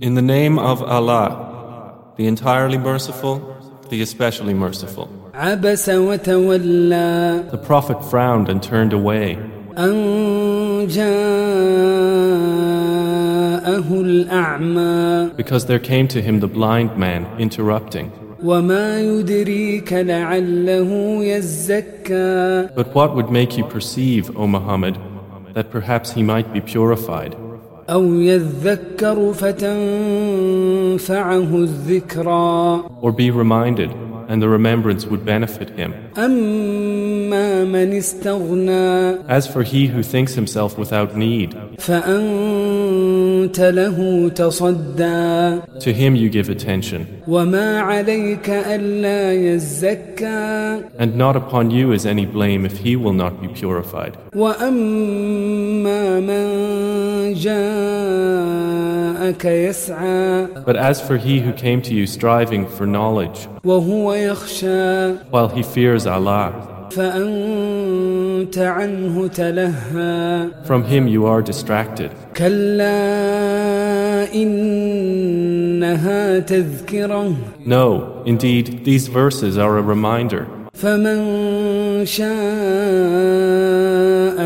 In the name of Allah, the entirely merciful, the especially merciful. The Prophet frowned and turned away. Because there came to him the blind man, interrupting. But what would make you perceive, O Muhammad, that perhaps he might be purified. Or be reminded, and the remembrance would benefit him. As for he who thinks himself without need, فأنت له تصدى to him you give attention, وما عليك ألا يزكى and not upon you is any blame if he will not be purified. وأما من جاءك يسعى But as for he who came to you striving for knowledge, وهو يخشى while he fears Allah, فأنت عنه تلهى from him you are distracted. كلا إنها تذكرة No, indeed, these verses are a reminder. فمن شاء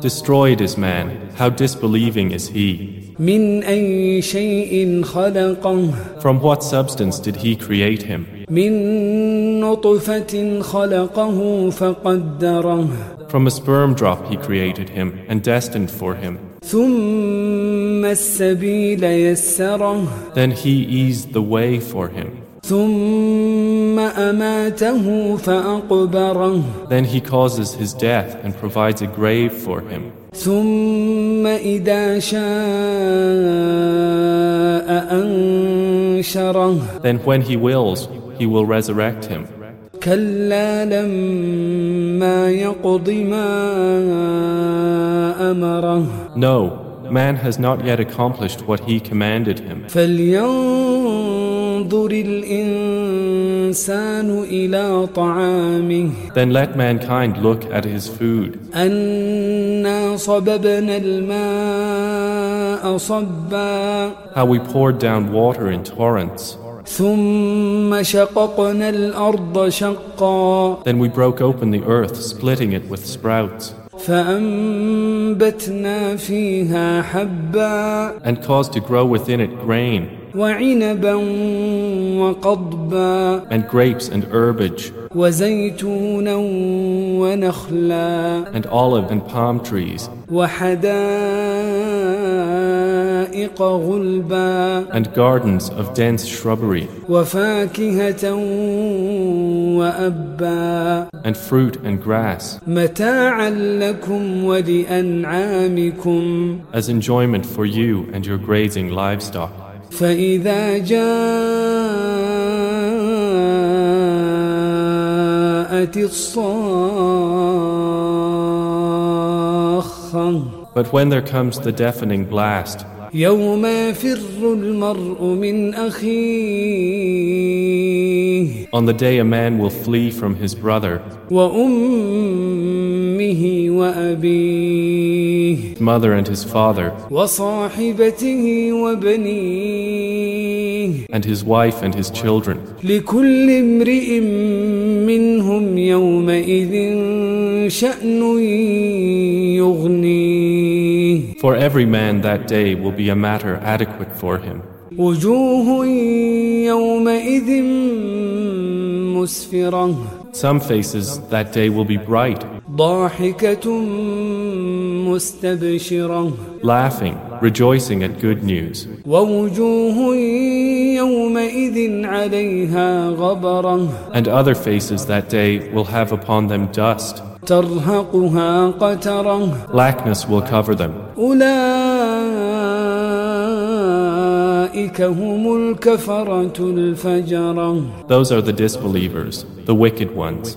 Destroyed is man, how disbelieving is he. From what substance did he create him? From a sperm drop he created him and destined for him. Then he eased the way for him. Then he causes his death and provides a grave for him. Then when he wills, he will resurrect him. No, man has not yet accomplished what he commanded him. Then let mankind look at his food. How we poured down water in torrents. Then we broke open the earth, splitting it with sprouts. And caused to grow within it grain and grapes and herbage. and olive and palm trees. and gardens of dense shrubbery. and fruit and grass. as enjoyment for you and your grazing livestock. فإذا جاءت الصاخة But when there comes the deafening blast, يوم يفر المرء من أخيه on the day a man will flee from his brother, وأمه وأبيه his mother and his father, وصاحبته وبنيه and his wife and his children. لكل امرئ منهم يومئذ شأن يغنيه For every man that day will be a matter adequate for him. Some faces that day will be bright, laughing rejoicing at good news. And other faces that day will have upon them dust. Blackness will cover them. Those are the disbelievers, the wicked ones.